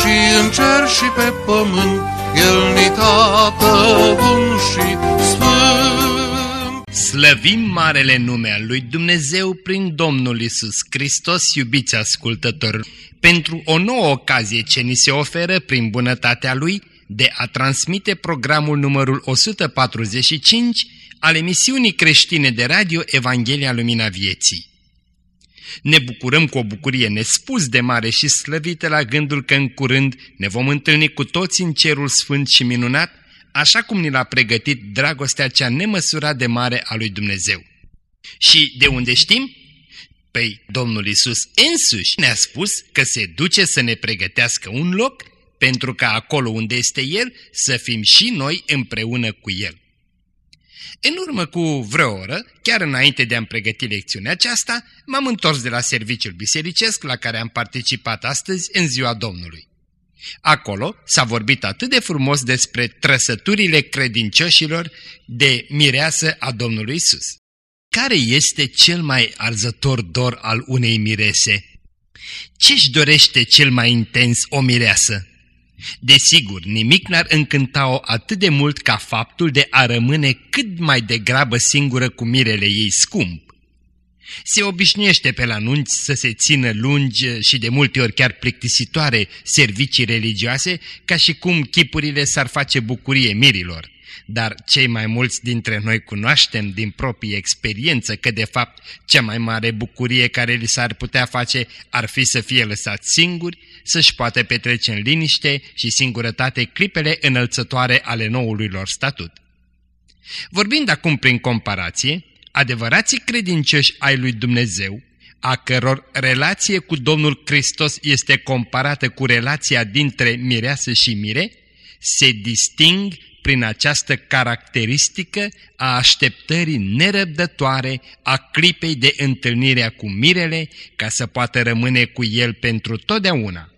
și în cer și pe pământ, El ni tată bun și sfânt. Slăvim marele nume al lui Dumnezeu prin Domnul Isus Hristos, iubiți ascultători, pentru o nouă ocazie ce ni se oferă prin bunătatea Lui de a transmite programul numărul 145 al emisiunii creștine de radio Evanghelia Lumina Vieții. Ne bucurăm cu o bucurie nespus de mare și slăvită la gândul că în curând ne vom întâlni cu toți în cerul sfânt și minunat, așa cum ni l-a pregătit dragostea cea nemăsurat de mare a lui Dumnezeu. Și de unde știm? Păi Domnul Isus însuși ne-a spus că se duce să ne pregătească un loc pentru ca acolo unde este El să fim și noi împreună cu El. În urmă cu vreo oră, chiar înainte de a-mi pregăti lecțiunea aceasta, m-am întors de la serviciul bisericesc la care am participat astăzi în ziua Domnului. Acolo s-a vorbit atât de frumos despre trăsăturile credincioșilor de mireasă a Domnului Isus. Care este cel mai arzător dor al unei mirese? Ce-și dorește cel mai intens o mireasă? Desigur, nimic n-ar încânta-o atât de mult ca faptul de a rămâne cât mai degrabă singură cu mirele ei scump. Se obișnuiește pe la nunți să se țină lungi și de multe ori chiar plictisitoare servicii religioase, ca și cum chipurile s-ar face bucurie mirilor. Dar cei mai mulți dintre noi cunoaștem din proprie experiență că de fapt cea mai mare bucurie care li s-ar putea face ar fi să fie lăsați singuri, să-și poată petrece în liniște și singurătate clipele înălțătoare ale noului lor statut. Vorbind acum prin comparație, adevărații credincioși ai lui Dumnezeu, a căror relație cu Domnul Hristos este comparată cu relația dintre mireasă și mire, se disting prin această caracteristică a așteptării nerăbdătoare a clipei de întâlnirea cu mirele ca să poată rămâne cu el pentru totdeauna.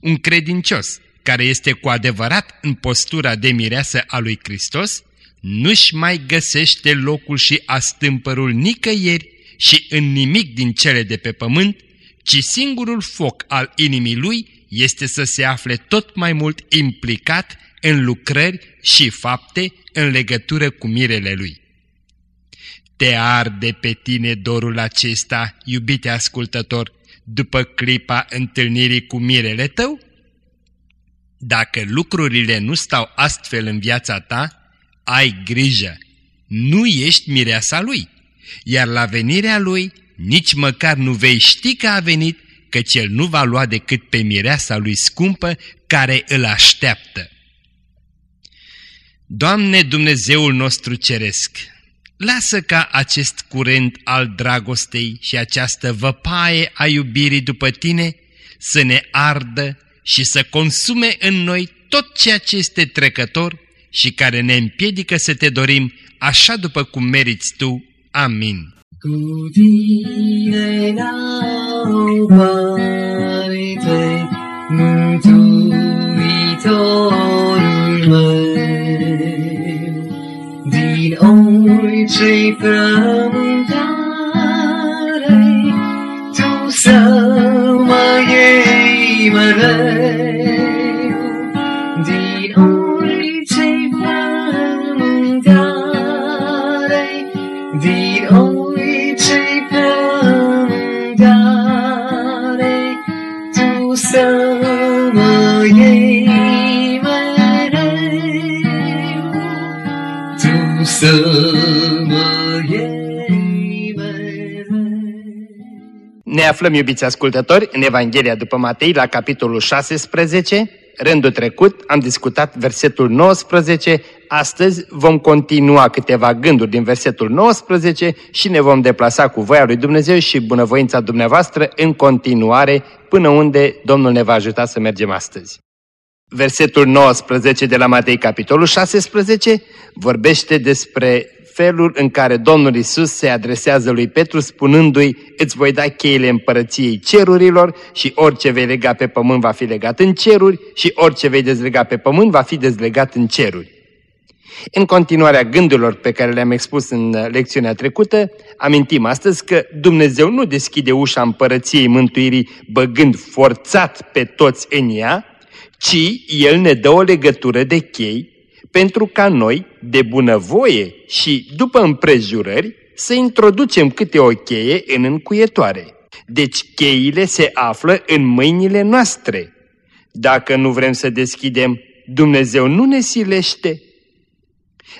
Un credincios care este cu adevărat în postura de mireasă a lui Hristos nu-și mai găsește locul și astâmpărul nicăieri și în nimic din cele de pe pământ, ci singurul foc al inimii lui este să se afle tot mai mult implicat în lucrări și fapte în legătură cu mirele lui. Te arde pe tine dorul acesta, iubite ascultător, după clipa întâlnirii cu mirele tău? Dacă lucrurile nu stau astfel în viața ta, ai grijă, nu ești mireasa lui, iar la venirea lui nici măcar nu vei ști că a venit, căci el nu va lua decât pe mireasa lui scumpă care îl așteaptă. Doamne Dumnezeul nostru ceresc, lasă ca acest curent al dragostei și această văpaie a iubirii după Tine să ne ardă și să consume în noi tot ceea ce este trecător și care ne împiedică să Te dorim așa după cum meriți Tu. Amin. Cu tine n-au parte, Mântuitorul meu orice frământare, Tu să mă iei mereu, din orice frământare, din orice frământare, Tu să mă iei Ne aflăm, iubiți ascultători, în Evanghelia după Matei, la capitolul 16, rândul trecut am discutat versetul 19, astăzi vom continua câteva gânduri din versetul 19 și ne vom deplasa cu voia lui Dumnezeu și bunăvoința dumneavoastră în continuare până unde Domnul ne va ajuta să mergem astăzi. Versetul 19 de la Matei, capitolul 16, vorbește despre felul în care Domnul Isus se adresează lui Petru spunându-i îți voi da cheile împărăției cerurilor și orice vei lega pe pământ va fi legat în ceruri și orice vei dezlega pe pământ va fi dezlegat în ceruri. În continuarea gândurilor pe care le-am expus în lecțiunea trecută, amintim astăzi că Dumnezeu nu deschide ușa împărăției mântuirii băgând forțat pe toți în ea, ci El ne dă o legătură de chei pentru ca noi, de bunăvoie și după împrejurări, să introducem câte o cheie în încuietoare. Deci cheile se află în mâinile noastre. Dacă nu vrem să deschidem, Dumnezeu nu ne silește.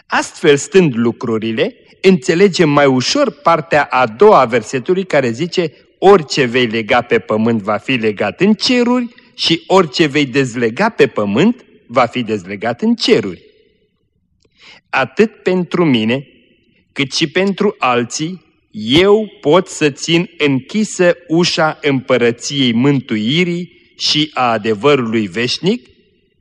Astfel stând lucrurile, înțelegem mai ușor partea a doua a versetului care zice orice vei lega pe pământ va fi legat în ceruri și orice vei dezlega pe pământ va fi dezlegat în ceruri atât pentru mine, cât și pentru alții, eu pot să țin închisă ușa împărăției mântuirii și a adevărului veșnic,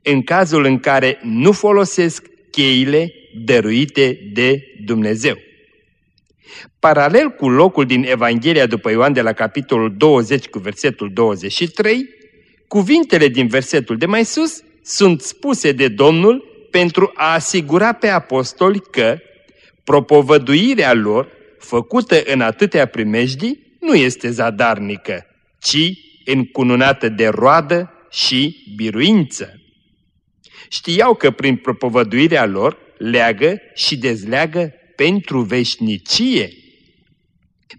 în cazul în care nu folosesc cheile dăruite de Dumnezeu. Paralel cu locul din Evanghelia după Ioan de la capitolul 20 cu versetul 23, cuvintele din versetul de mai sus sunt spuse de Domnul pentru a asigura pe apostoli că propovăduirea lor, făcută în atâtea primejdii, nu este zadarnică, ci încununată de roadă și biruință. Știau că prin propovăduirea lor leagă și dezleagă pentru veșnicie.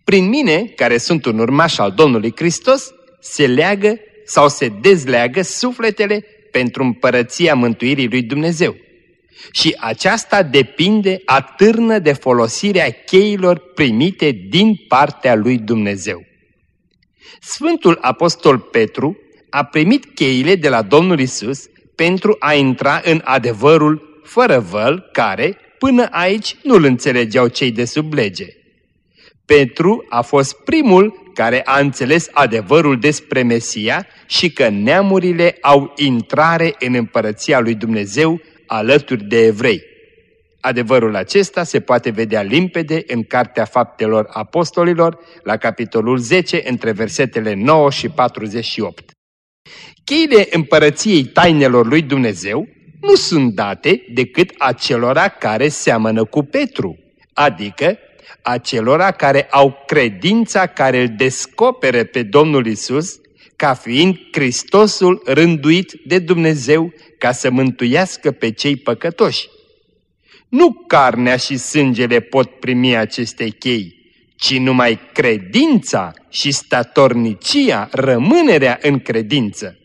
Prin mine, care sunt un urmaș al Domnului Hristos, se leagă sau se dezleagă sufletele pentru împărăția mântuirii lui Dumnezeu. Și aceasta depinde atârnă de folosirea cheilor primite din partea lui Dumnezeu. Sfântul Apostol Petru a primit cheile de la Domnul Isus pentru a intra în adevărul fără văl care, până aici, nu-l înțelegeau cei de sub lege. Petru a fost primul care a înțeles adevărul despre Mesia și că neamurile au intrare în împărăția lui Dumnezeu alături de evrei. Adevărul acesta se poate vedea limpede în Cartea Faptelor Apostolilor, la capitolul 10, între versetele 9 și 48. Cheile împărăției tainelor lui Dumnezeu nu sunt date decât acelora care seamănă cu Petru, adică acelora care au credința care îl descopere pe Domnul Isus ca fiind Hristosul rânduit de Dumnezeu ca să mântuiască pe cei păcătoși. Nu carnea și sângele pot primi aceste chei, ci numai credința și statornicia, rămânerea în credință.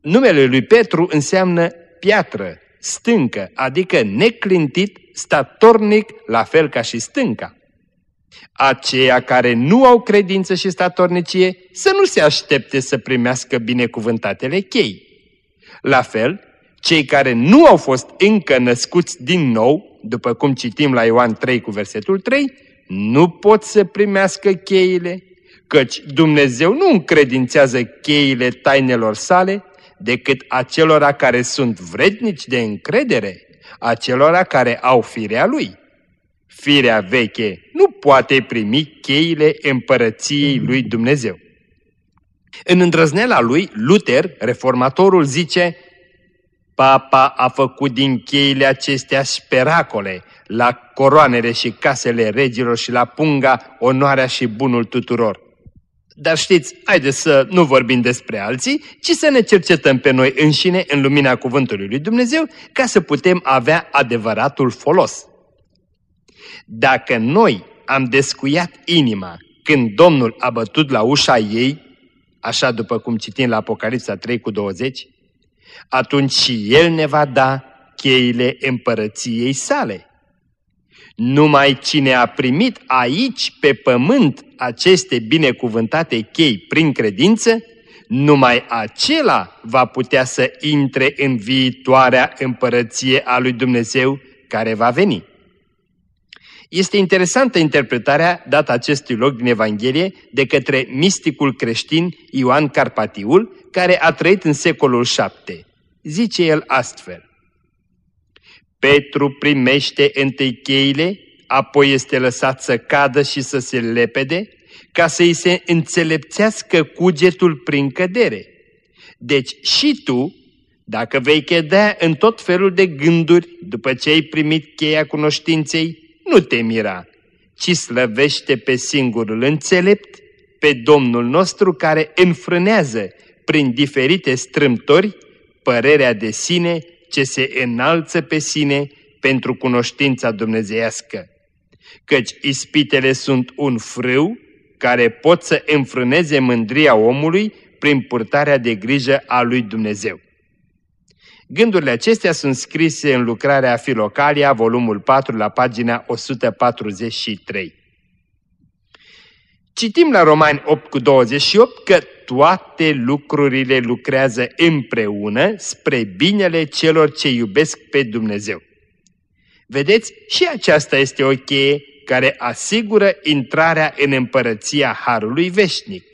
Numele lui Petru înseamnă piatră, stâncă, adică neclintit, statornic, la fel ca și stânca. Aceia care nu au credință și statornicie să nu se aștepte să primească binecuvântatele chei. La fel, cei care nu au fost încă născuți din nou, după cum citim la Ioan 3 cu versetul 3, nu pot să primească cheile, căci Dumnezeu nu încredințează cheile tainelor sale decât acelora care sunt vrednici de încredere, acelora care au firea Lui. Firea veche nu poate primi cheile împărăției lui Dumnezeu. În îndrăzneala lui, Luther, reformatorul, zice Papa a făcut din cheile acestea speracole, la coroanele și casele regilor și la punga onoarea și bunul tuturor. Dar știți, haideți să nu vorbim despre alții, ci să ne cercetăm pe noi înșine în lumina cuvântului lui Dumnezeu ca să putem avea adevăratul folos. Dacă noi am descuiat inima când Domnul a bătut la ușa ei, așa după cum citim la Apocalipsa 3 cu 20, atunci și El ne va da cheile împărăției sale. Numai cine a primit aici, pe pământ, aceste binecuvântate chei prin credință, numai acela va putea să intre în viitoarea împărăție a lui Dumnezeu care va veni. Este interesantă interpretarea dată acestui loc din Evanghelie de către misticul creștin Ioan Carpatiul, care a trăit în secolul VII. Zice el astfel. Petru primește întâi cheile, apoi este lăsat să cadă și să se lepede, ca să-i se înțelepțească cugetul prin cădere. Deci și tu, dacă vei cădea în tot felul de gânduri după ce ai primit cheia cunoștinței, nu te mira, ci slăvește pe singurul înțelept, pe Domnul nostru care înfrânează prin diferite strâmtori părerea de sine ce se înalță pe sine pentru cunoștința dumnezeiască. Căci ispitele sunt un frâu care pot să înfrâneze mândria omului prin purtarea de grijă a lui Dumnezeu. Gândurile acestea sunt scrise în lucrarea Filocalia, volumul 4, la pagina 143. Citim la Romani 8 cu 28 că toate lucrurile lucrează împreună spre binele celor ce iubesc pe Dumnezeu. Vedeți, și aceasta este o cheie care asigură intrarea în împărăția Harului Veșnic.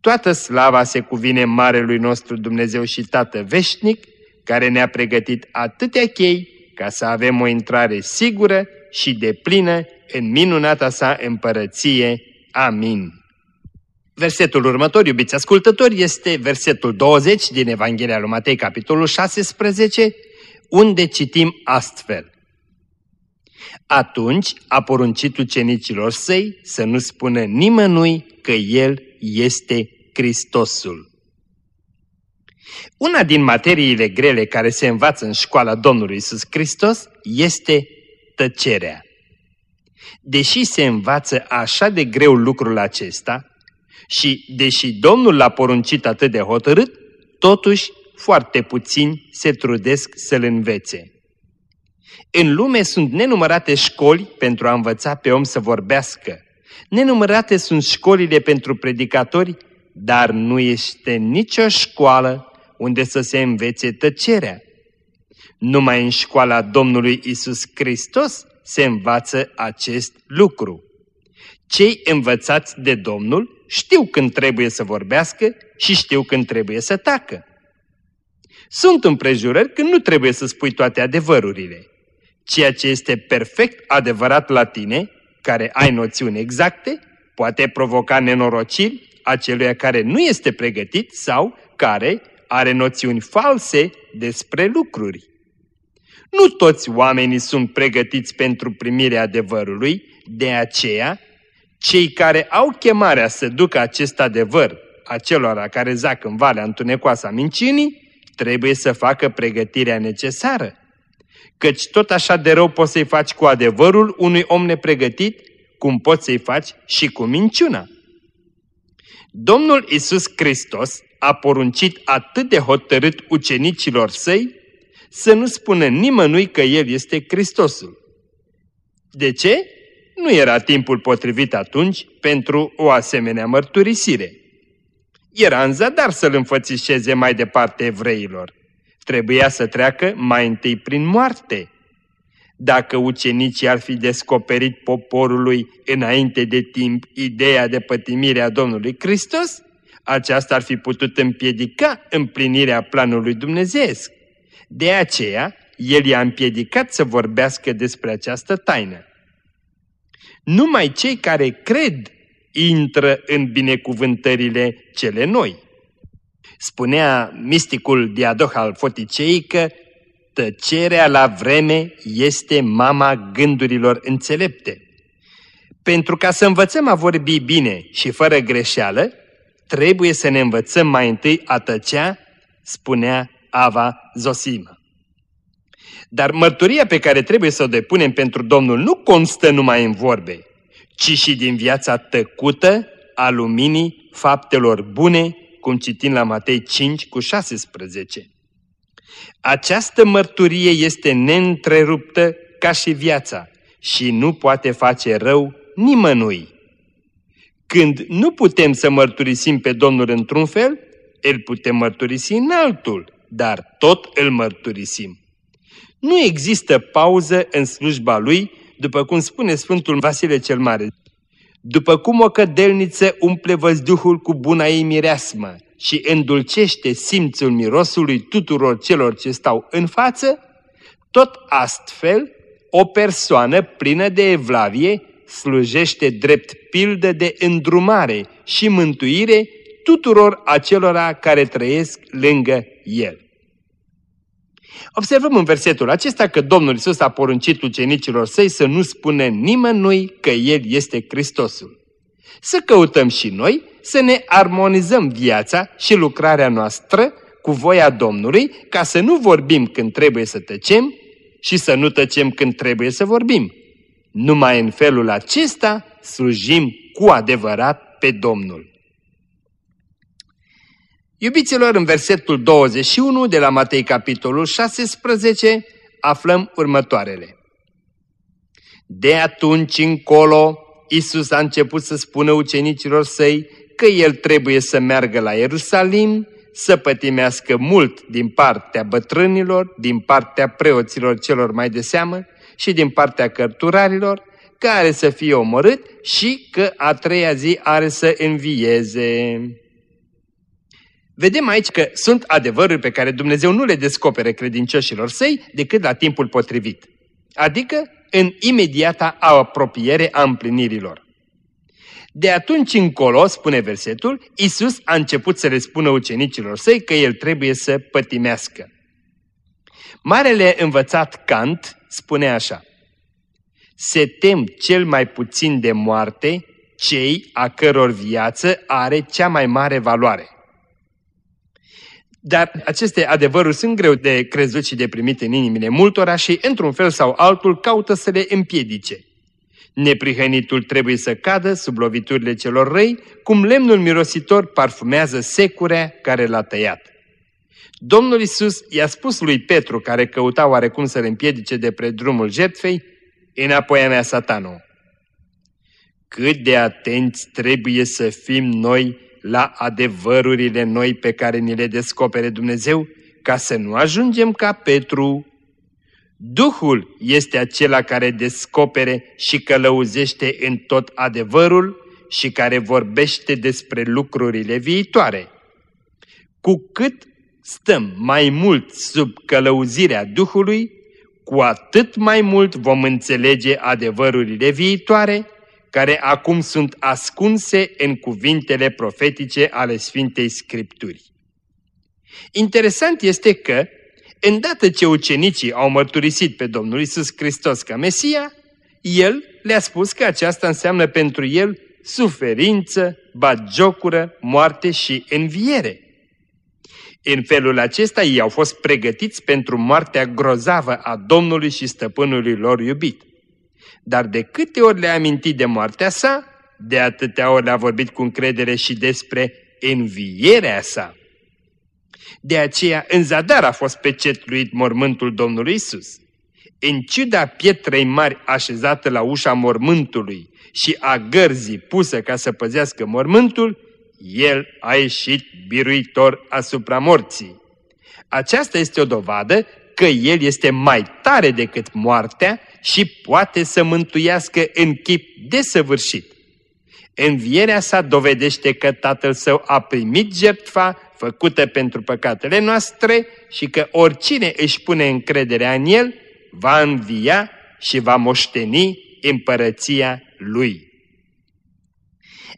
Toată slava se cuvine Marelui nostru Dumnezeu și Tată Veșnic, care ne-a pregătit atâtea chei ca să avem o intrare sigură și deplină în minunata sa împărăție. Amin. Versetul următor, iubiți ascultători, este versetul 20 din Evanghelia lui Matei, capitolul 16, unde citim astfel. Atunci a poruncit ucenicilor săi să nu spună nimănui că El este Hristosul. Una din materiile grele care se învață în școala Domnului Isus Hristos este tăcerea. Deși se învață așa de greu lucrul acesta și deși Domnul l-a poruncit atât de hotărât, totuși foarte puțini se trudesc să-l învețe. În lume sunt nenumărate școli pentru a învăța pe om să vorbească. Nenumărate sunt școlile pentru predicatori, dar nu este nicio școală unde să se învețe tăcerea. Numai în școala Domnului Isus Hristos se învață acest lucru. Cei învățați de Domnul știu când trebuie să vorbească și știu când trebuie să tacă. Sunt împrejurări când nu trebuie să spui toate adevărurile. Ceea ce este perfect adevărat la tine, care ai noțiuni exacte, poate provoca nenorociri aceluia care nu este pregătit sau care are noțiuni false despre lucruri. Nu toți oamenii sunt pregătiți pentru primirea adevărului, de aceea, cei care au chemarea să ducă acest adevăr acelora care zac în valea întunecoasă a minciunii, trebuie să facă pregătirea necesară. Căci tot așa de rău poți să-i faci cu adevărul unui om nepregătit, cum poți să-i faci și cu minciuna. Domnul Isus Hristos a poruncit atât de hotărât ucenicilor săi să nu spună nimănui că El este Hristosul. De ce? Nu era timpul potrivit atunci pentru o asemenea mărturisire. Era în zadar să-L înfățișeze mai departe evreilor. Trebuia să treacă mai întâi prin moarte. Dacă ucenicii ar fi descoperit poporului înainte de timp ideea de pătimire a Domnului Hristos, aceasta ar fi putut împiedica împlinirea planului dumnezeesc. De aceea, el i-a împiedicat să vorbească despre această taină. Numai cei care cred intră în binecuvântările cele noi. Spunea misticul Diadoh al Foticei că tăcerea la vreme este mama gândurilor înțelepte. Pentru ca să învățăm a vorbi bine și fără greșeală, trebuie să ne învățăm mai întâi a tăcea, spunea Ava Zosima. Dar mărturia pe care trebuie să o depunem pentru Domnul nu constă numai în vorbe, ci și din viața tăcută a luminii faptelor bune, cum citim la Matei 5 cu 16. Această mărturie este neîntreruptă ca și viața și nu poate face rău nimănui. Când nu putem să mărturisim pe Domnul într-un fel, îl putem mărturisi în altul, dar tot îl mărturisim. Nu există pauză în slujba lui, după cum spune Sfântul Vasile cel Mare. După cum o cădelniță umple văzduhul cu buna ei mireasmă și îndulcește simțul mirosului tuturor celor ce stau în față, tot astfel o persoană plină de evlavie slujește drept pildă de îndrumare și mântuire tuturor acelora care trăiesc lângă el. Observăm în versetul acesta că Domnul Isus a poruncit ucenicilor săi să nu spună nimănui că El este Hristosul. Să căutăm și noi să ne armonizăm viața și lucrarea noastră cu voia Domnului ca să nu vorbim când trebuie să tăcem și să nu tăcem când trebuie să vorbim. Numai în felul acesta slujim cu adevărat pe Domnul. Iubiților, în versetul 21 de la Matei capitolul 16 aflăm următoarele. De atunci încolo, Isus a început să spună ucenicilor săi că el trebuie să meargă la Ierusalim, să pătimească mult din partea bătrânilor, din partea preoților celor mai de seamă și din partea cărturarilor, care să fie omorât și că a treia zi are să învieze. Vedem aici că sunt adevăruri pe care Dumnezeu nu le descopere credincioșilor săi decât la timpul potrivit, adică în imediata apropiere a împlinirilor. De atunci încolo, spune versetul, Isus a început să le spună ucenicilor săi că el trebuie să pătimească. Marele învățat Kant spune așa, Se tem cel mai puțin de moarte cei a căror viață are cea mai mare valoare. Dar aceste adevăruri sunt greu de crezut și de primit în inimile multora și, într-un fel sau altul, caută să le împiedice. Neprihănitul trebuie să cadă sub loviturile celor răi, cum lemnul mirositor parfumează securea care l-a tăiat. Domnul Isus i-a spus lui Petru, care căuta oarecum să-l împiedice de pre drumul jertfei, înapoi a mea satanul. Cât de atenți trebuie să fim noi la adevărurile noi pe care ni le descopere Dumnezeu, ca să nu ajungem ca Petru. Duhul este acela care descopere și călăuzește în tot adevărul și care vorbește despre lucrurile viitoare. Cu cât stăm mai mult sub călăuzirea Duhului, cu atât mai mult vom înțelege adevărurile viitoare care acum sunt ascunse în cuvintele profetice ale Sfintei Scripturii. Interesant este că, îndată ce ucenicii au mărturisit pe Domnul Isus Hristos ca Mesia, El le-a spus că aceasta înseamnă pentru El suferință, bagiocură, moarte și înviere. În felul acesta ei au fost pregătiți pentru moartea grozavă a Domnului și stăpânului lor iubit. Dar de câte ori le-a amintit de moartea sa, de atâtea ori le-a vorbit cu încredere și despre învierea sa. De aceea în zadar a fost pecetluit mormântul Domnului Isus. În ciuda pietrei mari așezată la ușa mormântului și a gărzii pusă ca să păzească mormântul, el a ieșit biruitor asupra morții. Aceasta este o dovadă că el este mai tare decât moartea și poate să mântuiască în chip desăvârșit. Învierea sa dovedește că Tatăl Său a primit jertfa făcută pentru păcatele noastre și că oricine își pune încrederea în El va învia și va moșteni împărăția Lui.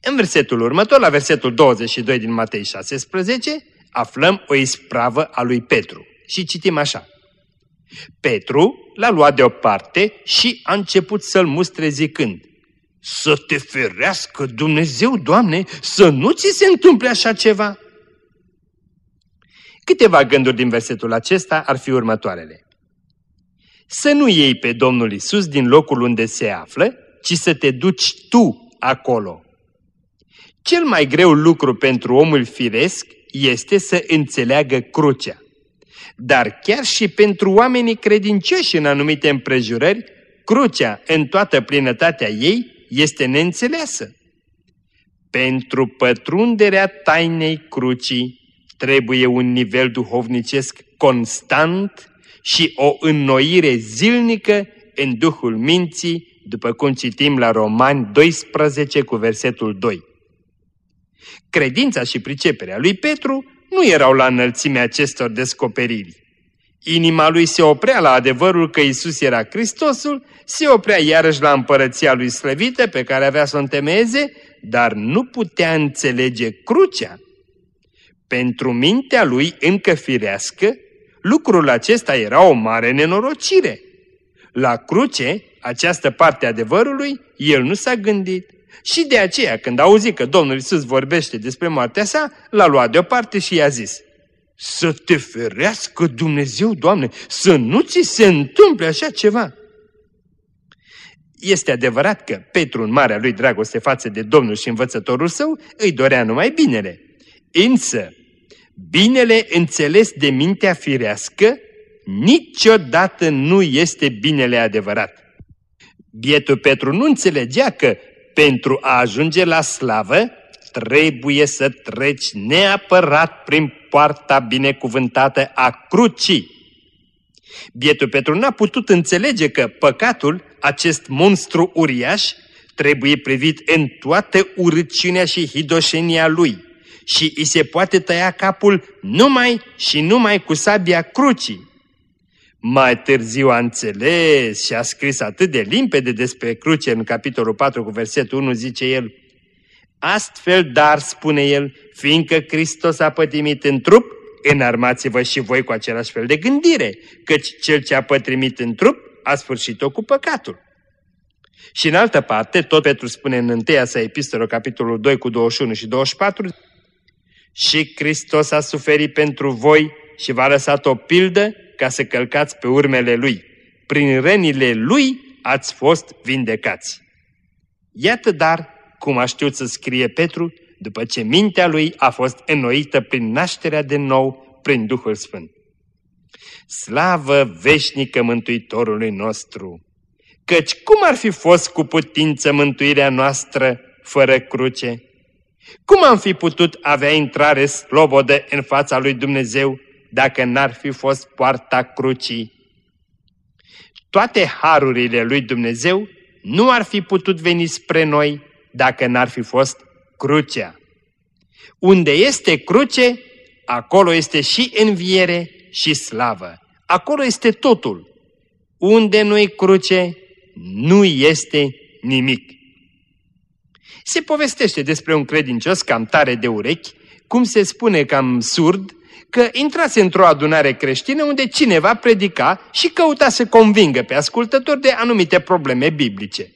În versetul următor, la versetul 22 din Matei 16, aflăm o ispravă a lui Petru și citim așa. Petru l-a luat deoparte și a început să-l mustre zicând, Să te ferească Dumnezeu, Doamne, să nu ți se întâmple așa ceva. Câteva gânduri din versetul acesta ar fi următoarele. Să nu iei pe Domnul Isus din locul unde se află, ci să te duci tu acolo. Cel mai greu lucru pentru omul firesc este să înțeleagă crucea. Dar chiar și pentru oamenii credincioși în anumite împrejurări, crucea în toată plinătatea ei este neînțeleasă. Pentru pătrunderea tainei crucii trebuie un nivel duhovnicesc constant și o înnoire zilnică în Duhul minții, după cum citim la Romani 12 cu versetul 2. Credința și priceperea lui Petru nu erau la înălțimea acestor descoperiri. Inima lui se oprea la adevărul că Isus era Hristosul, se oprea iarăși la împărăția lui slăvită pe care avea să o întemeieze, dar nu putea înțelege crucea. Pentru mintea lui încă firească, lucrul acesta era o mare nenorocire. La cruce, această parte a adevărului, el nu s-a gândit. Și de aceea, când a auzit că Domnul Isus vorbește despre moartea sa, l-a luat deoparte și i-a zis, Să te ferească Dumnezeu, Doamne, să nu ți se întâmple așa ceva. Este adevărat că Petru, în marea lui dragoste față de Domnul și învățătorul său, îi dorea numai binele. Însă, binele înțeles de mintea firească niciodată nu este binele adevărat. Bietul Petru nu înțelegea că pentru a ajunge la slavă trebuie să treci neapărat prin poarta binecuvântată a crucii. Bietul Petru n-a putut înțelege că păcatul, acest monstru uriaș, trebuie privit în toată urăciunea și hidoșenia lui și îi se poate tăia capul numai și numai cu sabia crucii. Mai târziu a înțeles și a scris atât de limpede despre cruce în capitolul 4 cu versetul 1 zice el Astfel, dar, spune el, fiindcă Hristos a pătimit în trup, înarmați-vă și voi cu același fel de gândire, căci cel ce a pătrimit în trup a sfârșit-o cu păcatul. Și în altă parte, tot Petru spune în întâia sa epistolă, capitolul 2 cu 21 și 24, Și Hristos a suferit pentru voi și v-a lăsat o pildă ca să călcați pe urmele Lui. Prin rănile Lui ați fost vindecați. Iată dar cum a știut să scrie Petru după ce mintea lui a fost înnoită prin nașterea de nou prin Duhul Sfânt. Slavă veșnică Mântuitorului nostru! Căci cum ar fi fost cu putință mântuirea noastră fără cruce? Cum am fi putut avea intrare slobodă în fața lui Dumnezeu dacă n-ar fi fost poarta crucii. Toate harurile lui Dumnezeu nu ar fi putut veni spre noi dacă n-ar fi fost crucea. Unde este cruce, acolo este și înviere și slavă. Acolo este totul. Unde nu-i cruce, nu este nimic. Se povestește despre un credincios cam tare de urechi, cum se spune cam surd, că intrase într-o adunare creștină unde cineva predica și căuta să convingă pe ascultători de anumite probleme biblice.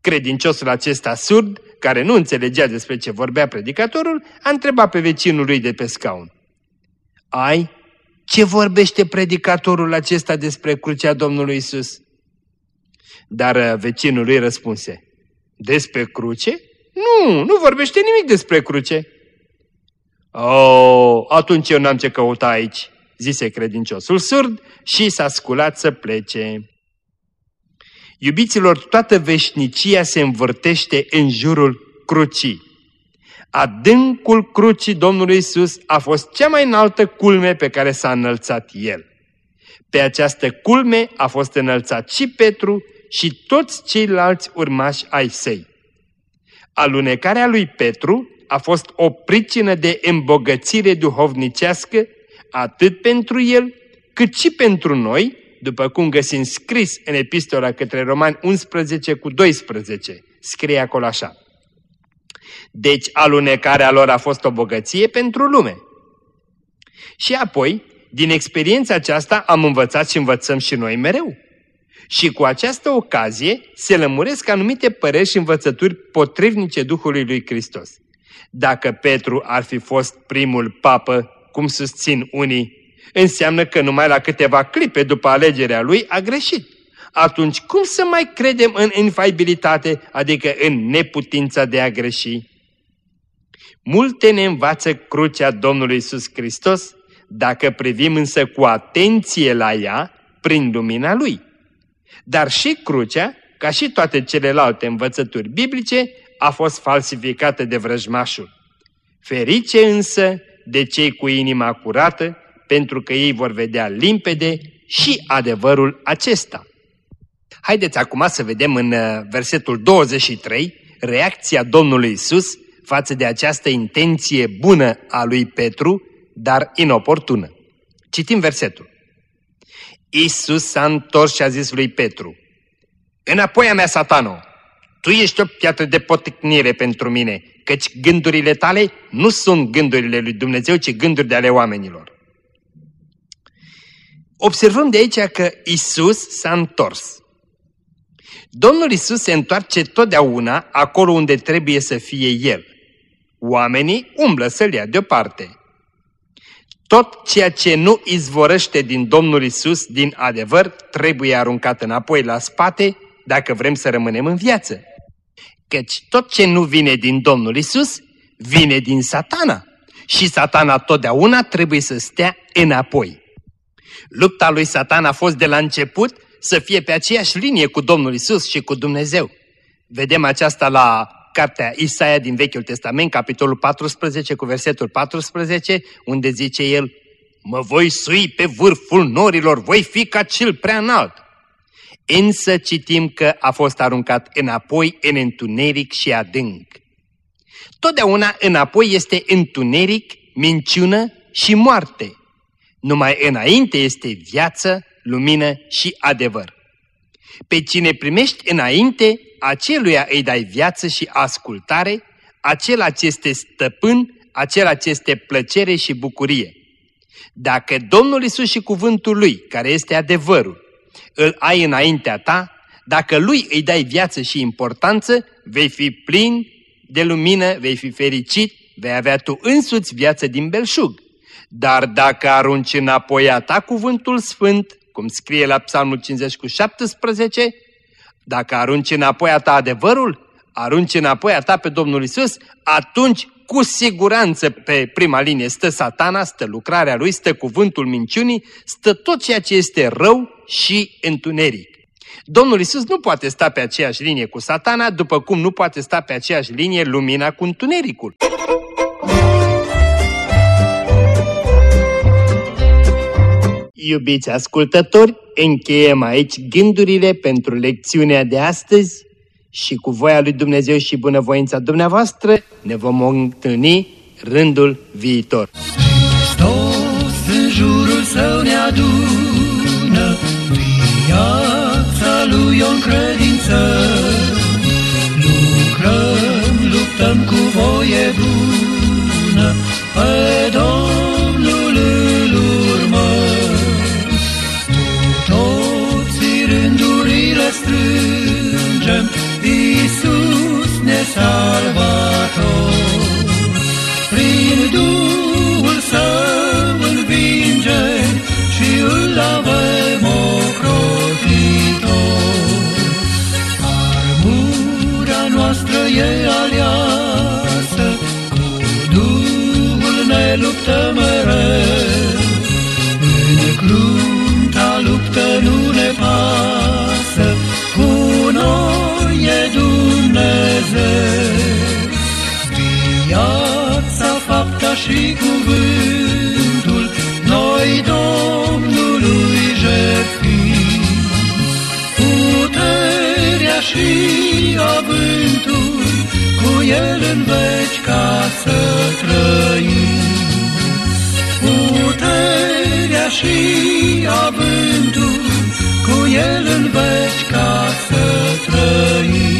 Credinciosul acesta surd, care nu înțelegea despre ce vorbea predicatorul, a întrebat pe vecinul lui de pe scaun. Ai, ce vorbește predicatorul acesta despre crucea Domnului Isus? Dar uh, vecinul lui răspunse, despre cruce? Nu, nu vorbește nimic despre cruce. Oh, atunci eu n-am ce căuta aici, zise credinciosul surd și s-a sculat să plece. Iubiților, toată veșnicia se învârtește în jurul crucii. Adâncul crucii Domnului Isus a fost cea mai înaltă culme pe care s-a înălțat El. Pe această culme a fost înălțat și Petru și toți ceilalți urmași ai săi. Alunecarea lui Petru a fost o pricină de îmbogățire duhovnicească atât pentru el, cât și pentru noi, după cum găsim scris în epistola către Romani 11 cu 12. Scrie acolo așa. Deci alunecarea lor a fost o bogăție pentru lume. Și apoi, din experiența aceasta am învățat și învățăm și noi mereu. Și cu această ocazie se lămuresc anumite păreri și învățături potrivnice Duhului lui Hristos. Dacă Petru ar fi fost primul papă, cum susțin unii, înseamnă că numai la câteva clipe după alegerea lui a greșit. Atunci cum să mai credem în infaibilitate, adică în neputința de a greși? Multe ne învață crucea Domnului Isus Hristos, dacă privim însă cu atenție la ea prin lumina Lui. Dar și crucea, ca și toate celelalte învățături biblice, a fost falsificată de vrăjmașul. Ferice însă de cei cu inima curată, pentru că ei vor vedea limpede și adevărul acesta. Haideți acum să vedem în uh, versetul 23 reacția Domnului Isus față de această intenție bună a lui Petru, dar inoportună. Citim versetul. Isus s-a întors și a zis lui Petru, Înapoi a mea, satano, tu ești o piatră de poticnire pentru mine, căci gândurile tale nu sunt gândurile lui Dumnezeu, ci gânduri de ale oamenilor. Observăm de aici că Isus s-a întors. Domnul Isus se întoarce totdeauna acolo unde trebuie să fie El. Oamenii umblă să-L ia deoparte. Tot ceea ce nu izvorăște din Domnul Isus, din adevăr, trebuie aruncat înapoi la spate dacă vrem să rămânem în viață. Căci tot ce nu vine din Domnul Isus, vine din satana. Și satana totdeauna trebuie să stea înapoi. Lupta lui satan a fost de la început să fie pe aceeași linie cu Domnul Isus și cu Dumnezeu. Vedem aceasta la cartea Isaia din Vechiul Testament, capitolul 14 cu versetul 14, unde zice el, Mă voi sui pe vârful norilor, voi fi ca cel prea înalt. Însă citim că a fost aruncat înapoi în întuneric și adânc. Totdeauna înapoi este întuneric, minciună și moarte. Numai înainte este viață, lumină și adevăr. Pe cine primești înainte, aceluia îi dai viață și ascultare, acela ce este stăpân, acela ce este plăcere și bucurie. Dacă Domnul Isus și cuvântul Lui, care este adevărul, îl ai înaintea ta, dacă Lui îi dai viață și importanță, vei fi plin de lumină, vei fi fericit, vei avea tu însuți viață din belșug. Dar dacă arunci înapoi a ta cuvântul sfânt, cum scrie la Psalmul 50 cu 17, dacă arunci înapoi a ta adevărul, arunci înapoi a ta pe Domnul Isus, atunci cu siguranță pe prima linie stă satana, stă lucrarea lui, stă cuvântul minciunii, stă tot ceea ce este rău și întuneric. Domnul Isus nu poate sta pe aceeași linie cu satana, după cum nu poate sta pe aceeași linie lumina cu întunericul. Iubiți ascultători, încheiem aici gândurile pentru lecțiunea de astăzi și cu voia lui Dumnezeu și bunăvoința dumneavoastră ne vom întâlni rândul viitor. Hristos în jurul său ne adună, viața lui o credință. Lucrăm, luptăm cu voie bună, pe Domnul salvator. Prin Duhul Său învinge și îl avem ocrotitor. Armura noastră e aliasă, cu Duhul ne luptă mereu. În crunta luptă nu ne pasă, Dumnezeu. Viața, fapta și cuvântul, noi Domnului jertfim. Puterea și avântul, cu El în veci ca să trăim. Puterea și avântul, cu El în veci ca să trăim.